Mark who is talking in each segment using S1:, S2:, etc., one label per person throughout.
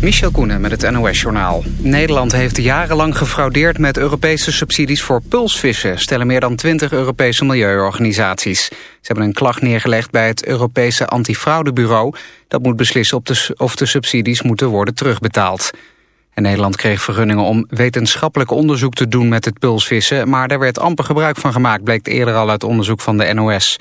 S1: Michel Koenen met het NOS-journaal. Nederland heeft jarenlang gefraudeerd met Europese subsidies voor pulsvissen... stellen meer dan 20 Europese milieuorganisaties. Ze hebben een klacht neergelegd bij het Europese Antifraudebureau... dat moet beslissen of de subsidies moeten worden terugbetaald. En Nederland kreeg vergunningen om wetenschappelijk onderzoek te doen met het pulsvissen... maar daar werd amper gebruik van gemaakt, bleek eerder al uit onderzoek van de NOS...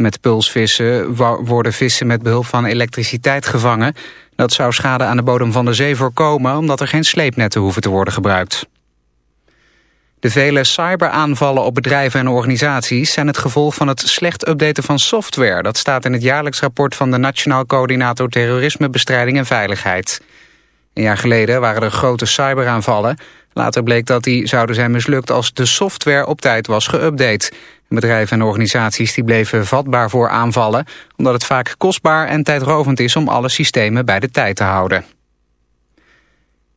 S1: Met pulsvissen worden vissen met behulp van elektriciteit gevangen. Dat zou schade aan de bodem van de zee voorkomen... omdat er geen sleepnetten hoeven te worden gebruikt. De vele cyberaanvallen op bedrijven en organisaties... zijn het gevolg van het slecht updaten van software. Dat staat in het jaarlijks rapport van de Nationaal Coördinator Terrorismebestrijding en Veiligheid. Een jaar geleden waren er grote cyberaanvallen. Later bleek dat die zouden zijn mislukt als de software op tijd was geüpdate. Bedrijven en organisaties die bleven vatbaar voor aanvallen... omdat het vaak kostbaar en tijdrovend is om alle systemen bij de tijd te houden.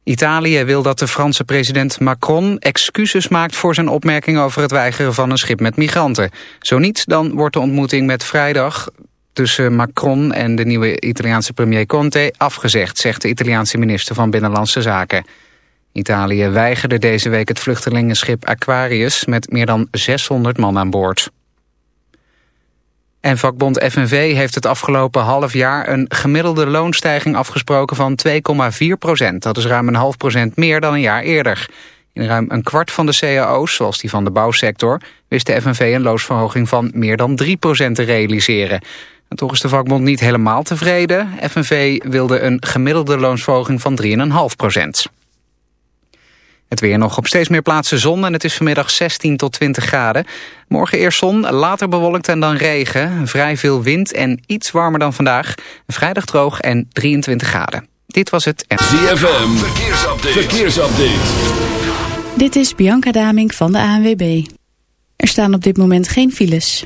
S1: Italië wil dat de Franse president Macron excuses maakt voor zijn opmerking over het weigeren van een schip met migranten. Zo niet, dan wordt de ontmoeting met vrijdag tussen Macron en de nieuwe Italiaanse premier Conte afgezegd, zegt de Italiaanse minister van Binnenlandse Zaken. Italië weigerde deze week het vluchtelingenschip Aquarius met meer dan 600 man aan boord. En vakbond FNV heeft het afgelopen half jaar een gemiddelde loonstijging afgesproken van 2,4 procent. Dat is ruim een half procent meer dan een jaar eerder. In ruim een kwart van de cao's, zoals die van de bouwsector, wist de FNV een loonsverhoging van meer dan 3 procent te realiseren. En toch is de vakbond niet helemaal tevreden. FNV wilde een gemiddelde loonsverhoging van 3,5 procent. Het weer nog op steeds meer plaatsen zon en het is vanmiddag 16 tot 20 graden. Morgen eerst zon, later bewolkt en dan regen. Vrij veel wind en iets warmer dan vandaag. Vrijdag droog en 23 graden. Dit was het...
S2: ZFM, verkeersupdate. verkeersupdate.
S3: Dit is Bianca Daming van de ANWB. Er staan op dit moment geen files.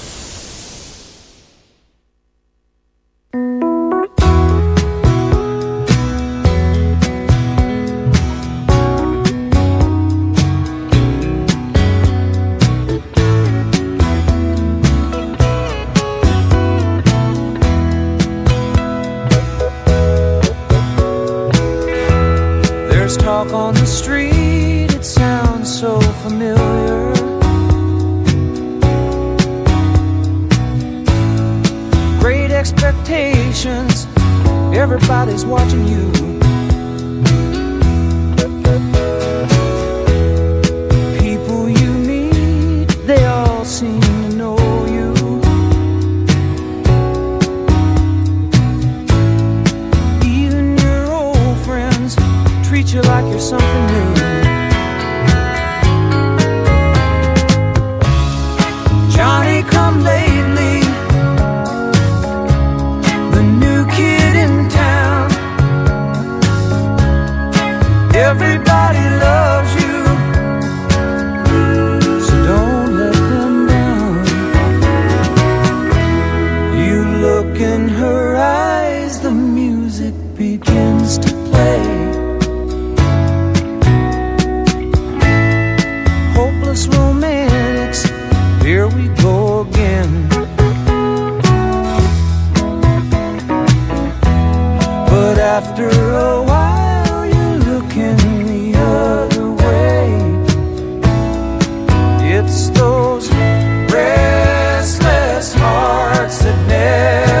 S4: céu.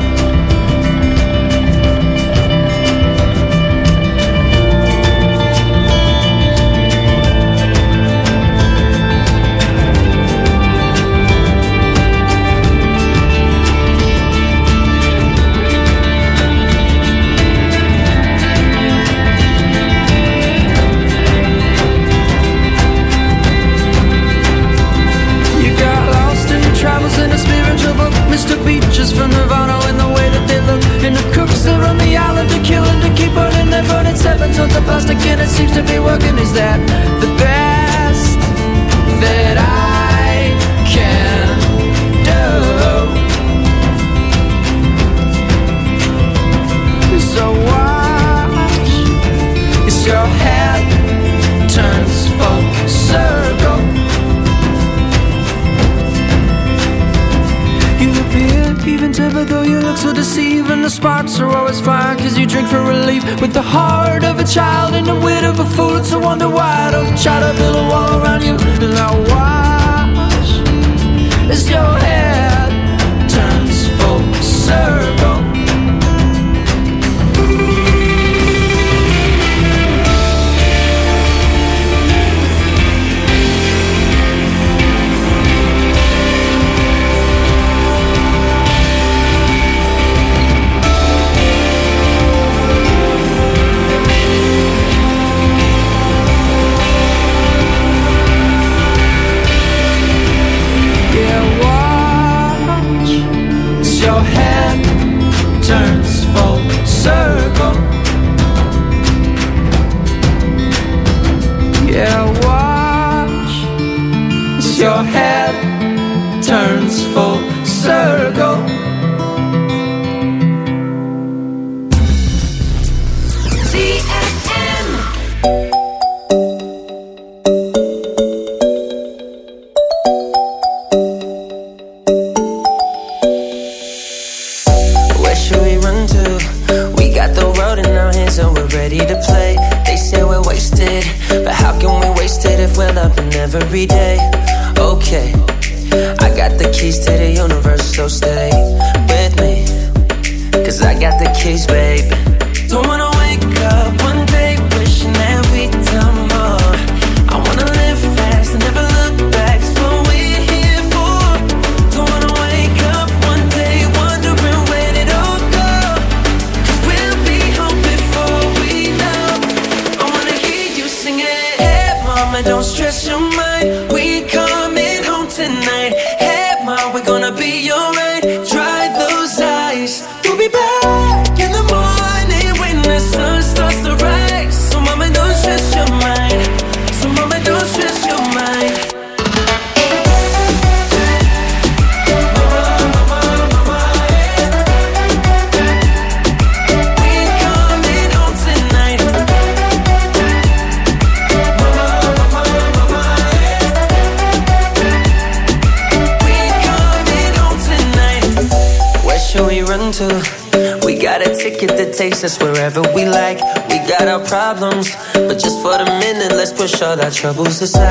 S5: all our troubles aside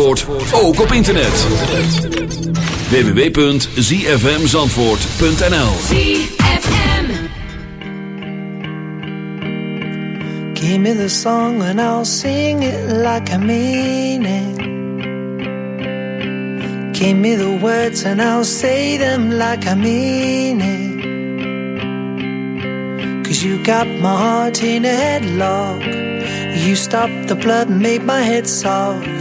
S6: Zandvoort, ook op internet. www.zfmzandvoort.nl
S7: Give me the song and I'll sing it like I mean it. Give me the words and I'll say them like I mean it. Cause you got my heart in a headlock. You stopped the blood and made my head soft.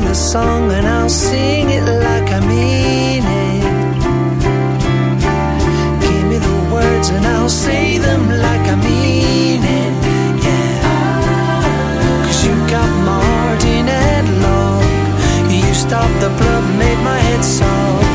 S7: Give the song and I'll sing it like I mean it. Give me the words and I'll say them like I mean it. Yeah. Cause you got my heart in. You stopped the blood, made my head soft.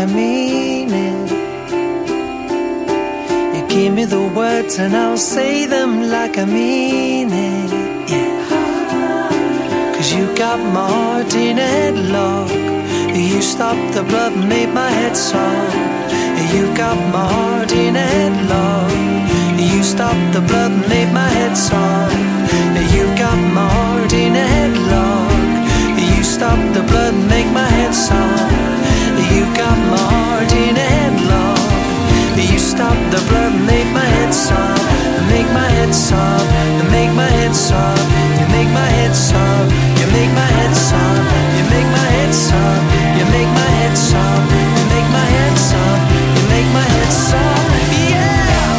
S7: It You give me the words and I'll say them like I mean it yeah. Cause you got my heart in headlock. You stopped the blood and made my head soft You got my heart in headlock. You stopped the blood and made my head soft You got my heart in headlock. You stopped the blood and make my head soft you got my heart in a headlock. You stop the blood make my head sob. Make my head
S8: sob. Make my head sob. You make my head sob. You make my head sob. You make my head sob. You make my head sob. You make my head sob. You make my head sob.
S5: Yeah.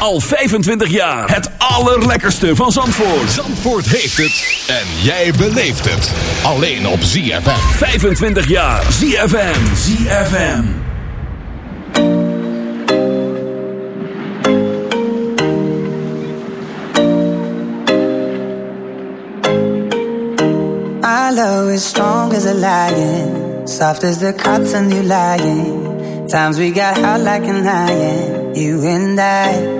S5: Al 25 jaar. Het allerlekkerste van Zandvoort.
S9: Zandvoort heeft het en jij beleeft het. Alleen op ZFM.
S5: 25 jaar. ZFM. ZFM.
S10: Our love is strong as a lion, soft as the cotton you lying. Times we got hot like an iron, you and I.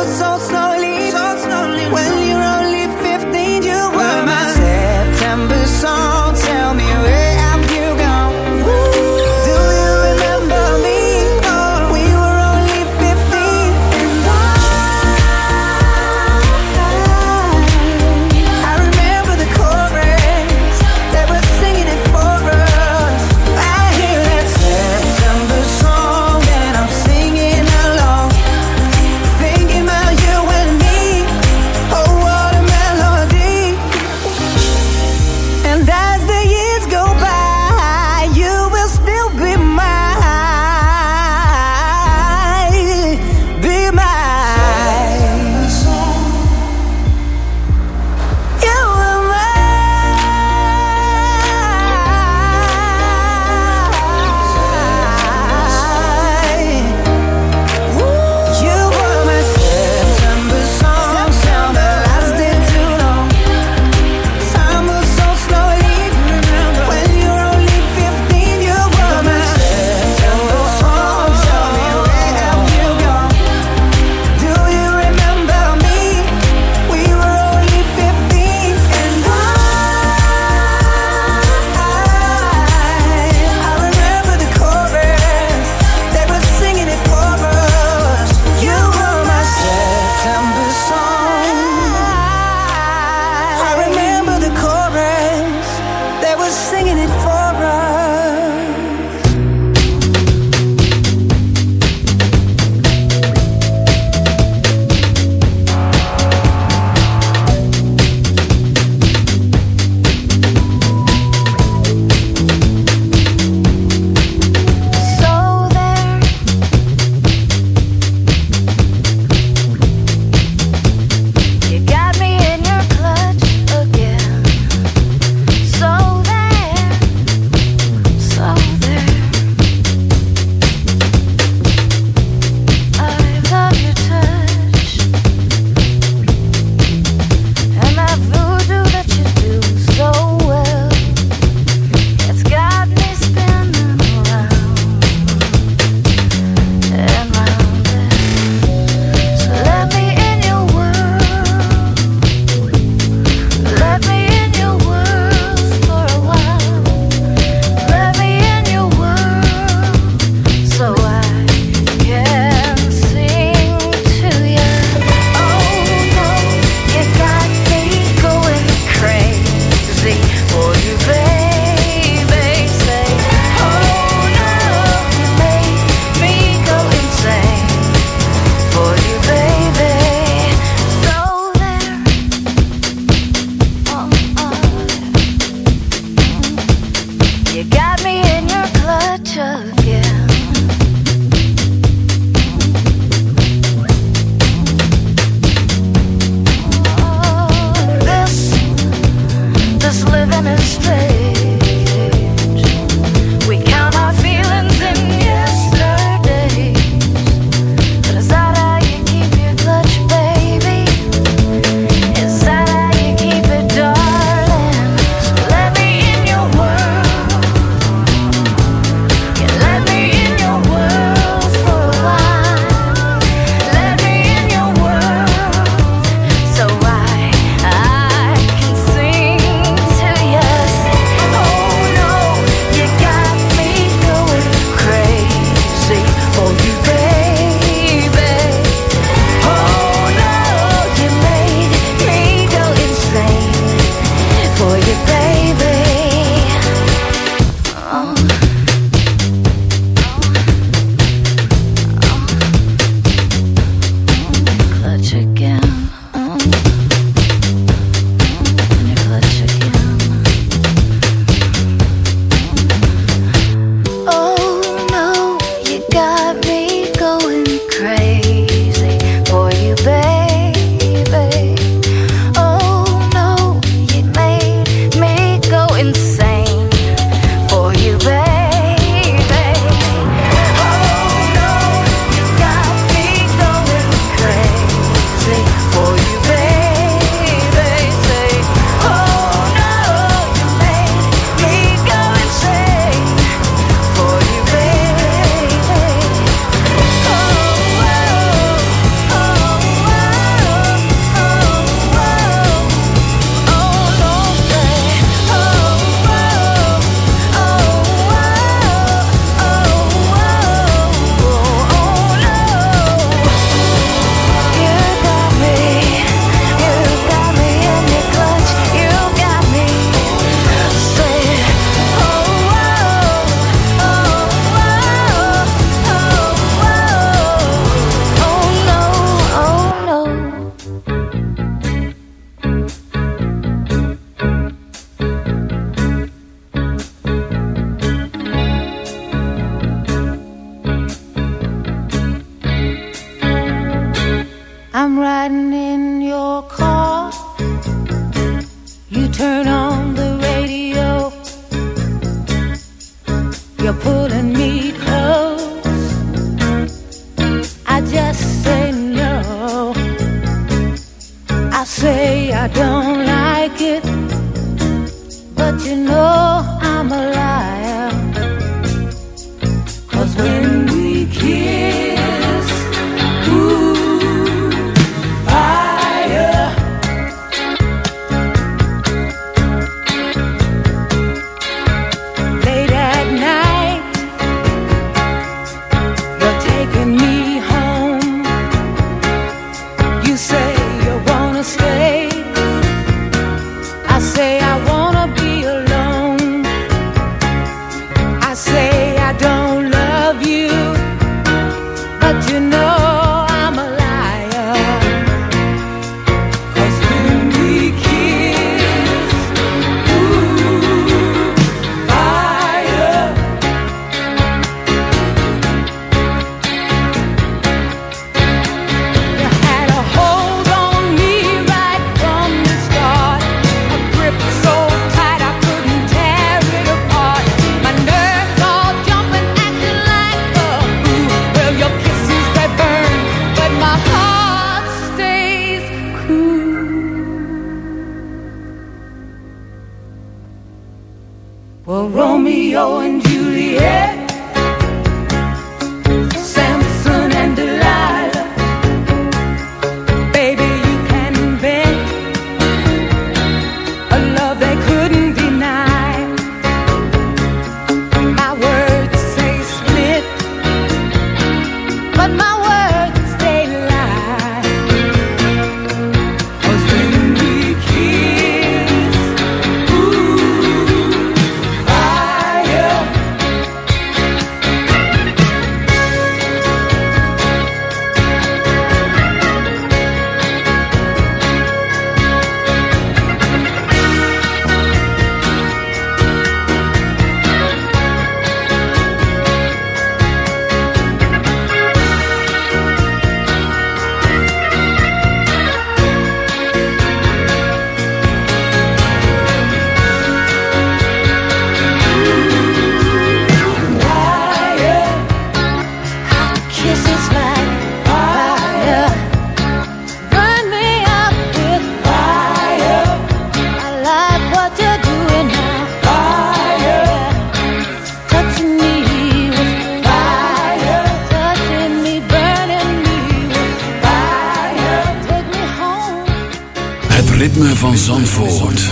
S2: ritme van Zandvoort.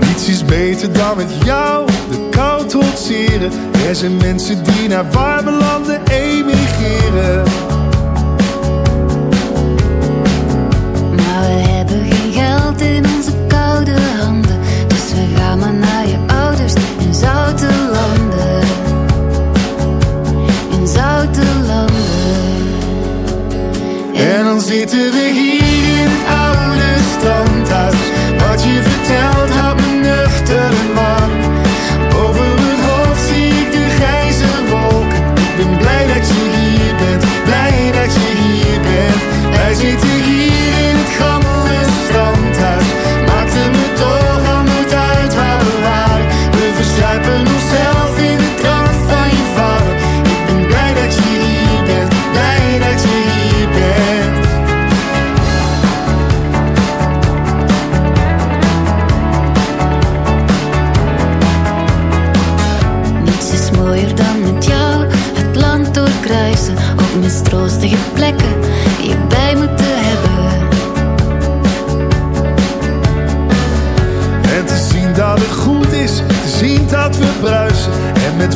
S9: Niets is beter dan met jou de kou trotseren. Er zijn mensen die naar warme landen emigreren.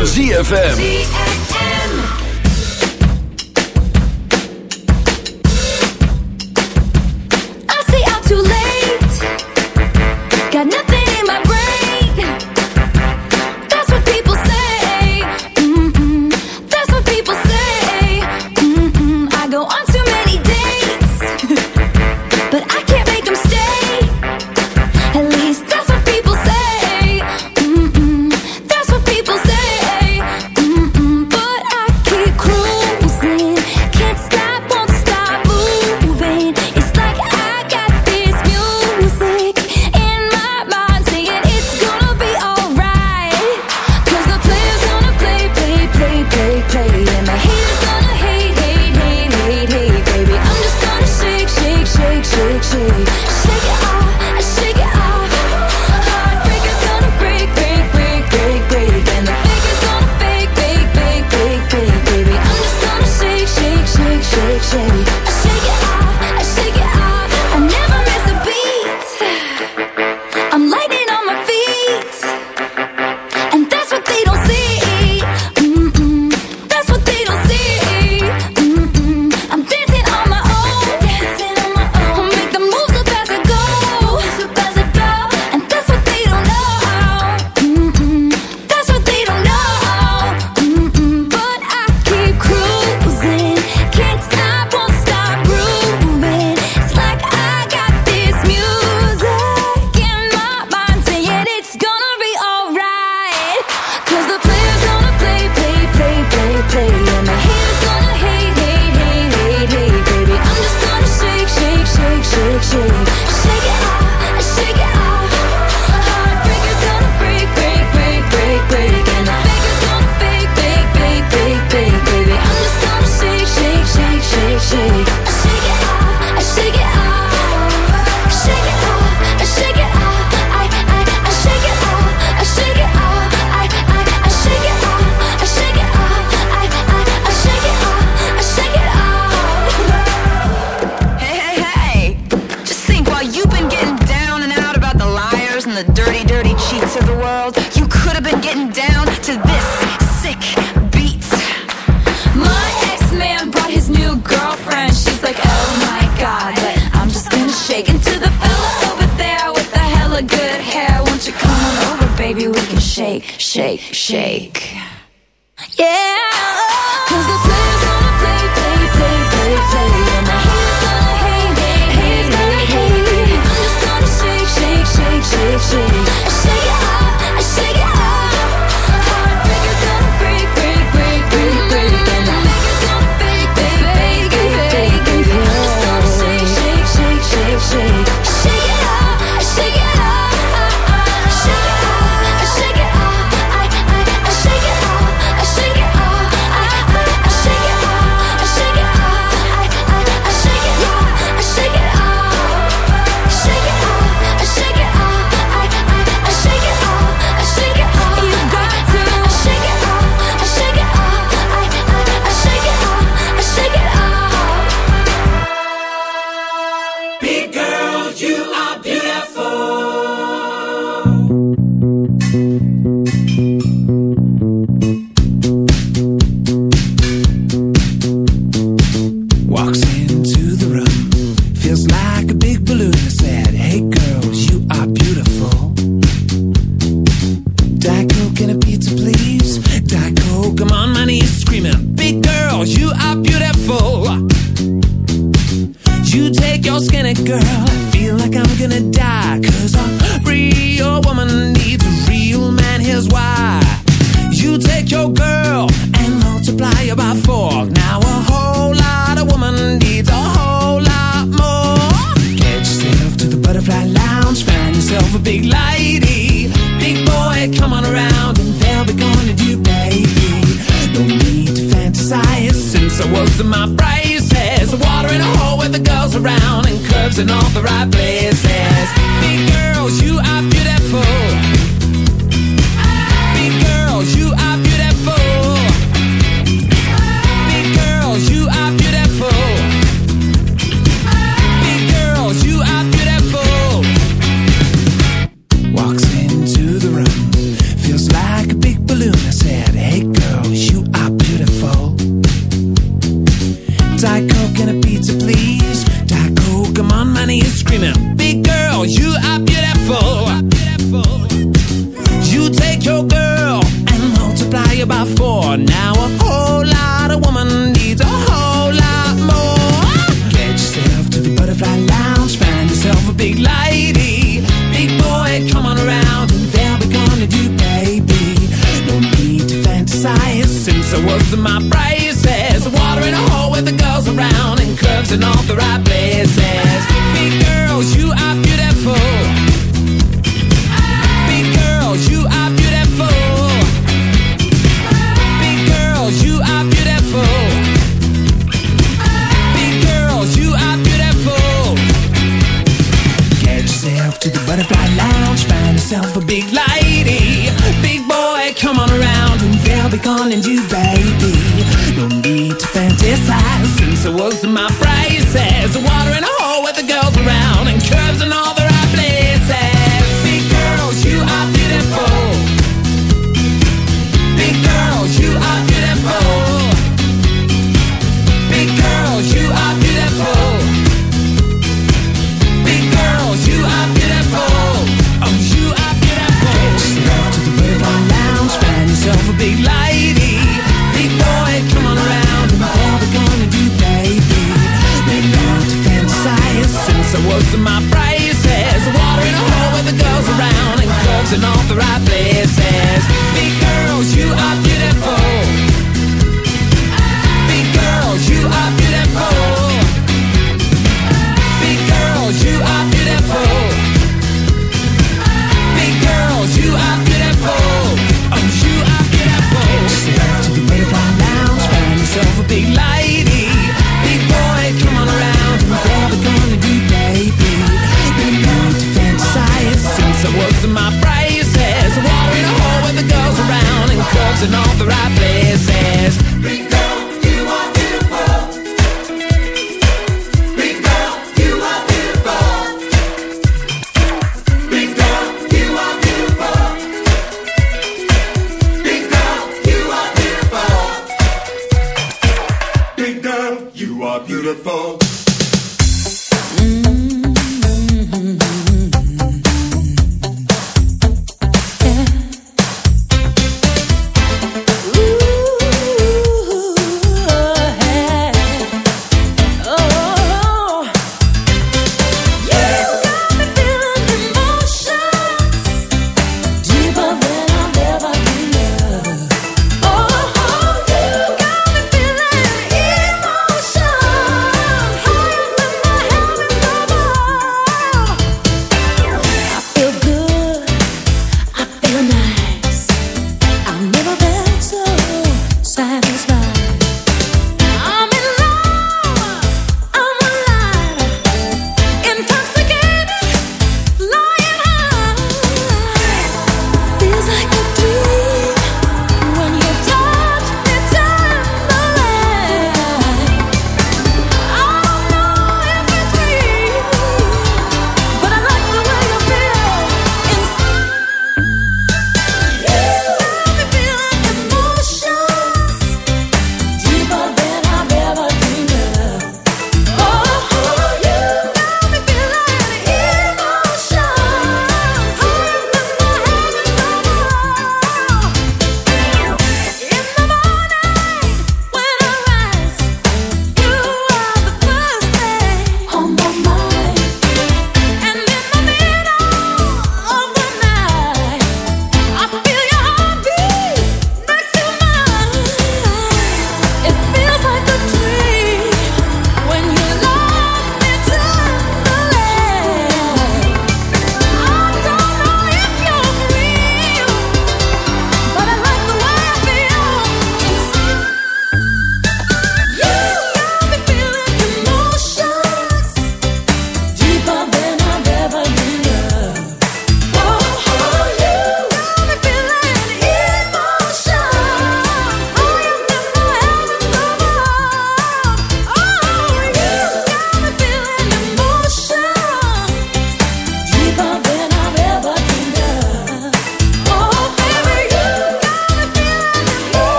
S9: Van
S2: ZFM.